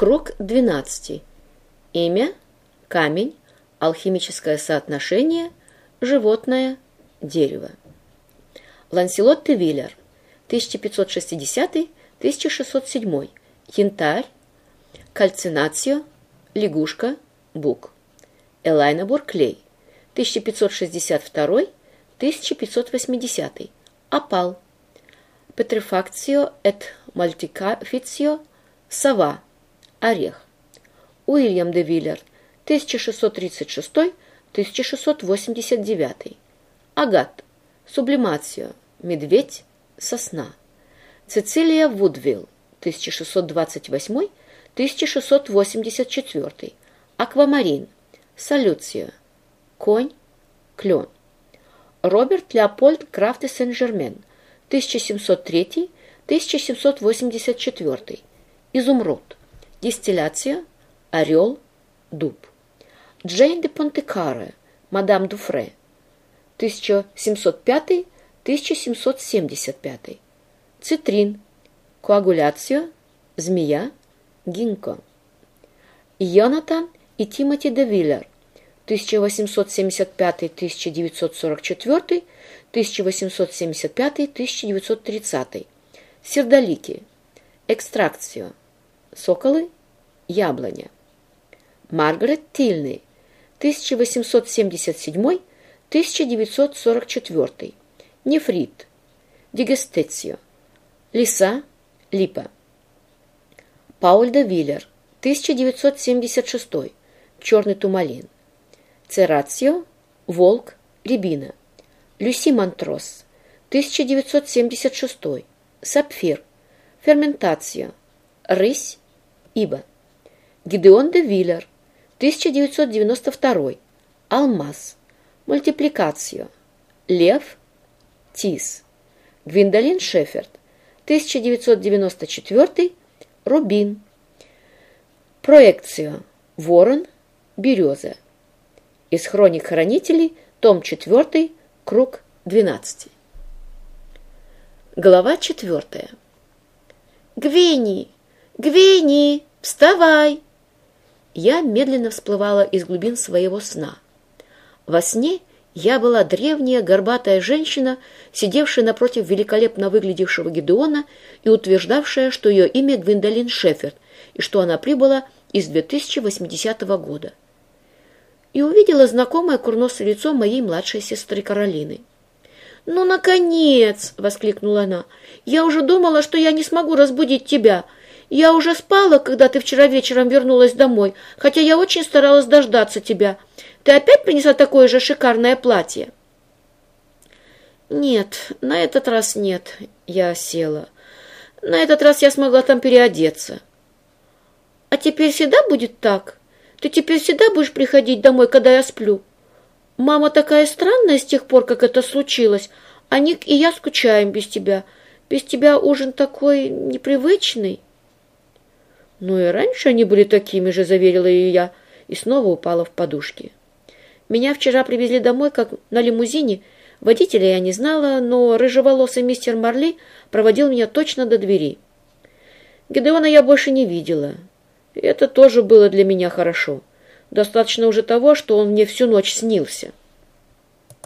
Круг 12. Имя, камень, алхимическое соотношение, животное, дерево. Ланселот де Виллер, 1560-1607. Янтарь, кальцинацио, лягушка, бук. Элайна Бурклей, 1562-1580. Опал. Петрифакцио эт мультикафицио, сова, орех. Уильям де Виллер, 1636-1689. Агат. Сублимацио. Медведь. Сосна. Цицилия Вудвилл. 1628-1684. Аквамарин. Солюцио. Конь. Клен. Роберт Леопольд Крафт де Сен-Жермен. 1703-1784. Изумруд. Дистилляция. Орел. Дуб. Джейн де Понтекаре. Мадам Дуфре. 1705-1775. Цитрин. Коагуляция. Змея. Гинко. Йонатан и Тимоти де Виллер. 1875-1944, 1875-1930. Сердолики. Экстракцио. Соколы. Яблоня. Маргарет Тильный. 1877-1944. Нефрит. Дигестецио. Лиса. Липа. Пауль де Виллер. 1976. Черный тумалин. Церацио. Волк. Рябина. Люси Монтрос. 1976. Сапфир. Ферментация. Рысь. Иба. Гидеон де Виллер. 1992. Алмаз. Мультипликацио. Лев. Тис. Гвиндолин Шеферд. 1994. Рубин. Проекцио. Ворон. Береза. Из хроник хранителей, том 4, круг 12. Глава 4. «Гвени! Гвени! Вставай!» Я медленно всплывала из глубин своего сна. Во сне я была древняя горбатая женщина, сидевшая напротив великолепно выглядевшего Гедеона и утверждавшая, что ее имя Гвиндолин Шеферд и что она прибыла из 2080 года и увидела знакомое курносое лицо моей младшей сестры Каролины. «Ну, наконец!» — воскликнула она. «Я уже думала, что я не смогу разбудить тебя. Я уже спала, когда ты вчера вечером вернулась домой, хотя я очень старалась дождаться тебя. Ты опять принесла такое же шикарное платье?» «Нет, на этот раз нет», — я села. «На этот раз я смогла там переодеться». «А теперь всегда будет так?» Ты теперь всегда будешь приходить домой, когда я сплю? Мама такая странная с тех пор, как это случилось, а Ник и я скучаем без тебя. Без тебя ужин такой непривычный». «Ну и раньше они были такими же», — заверила ее я, и снова упала в подушки. Меня вчера привезли домой, как на лимузине. Водителя я не знала, но рыжеволосый мистер Марли проводил меня точно до двери. Гедеона я больше не видела. И это тоже было для меня хорошо. Достаточно уже того, что он мне всю ночь снился.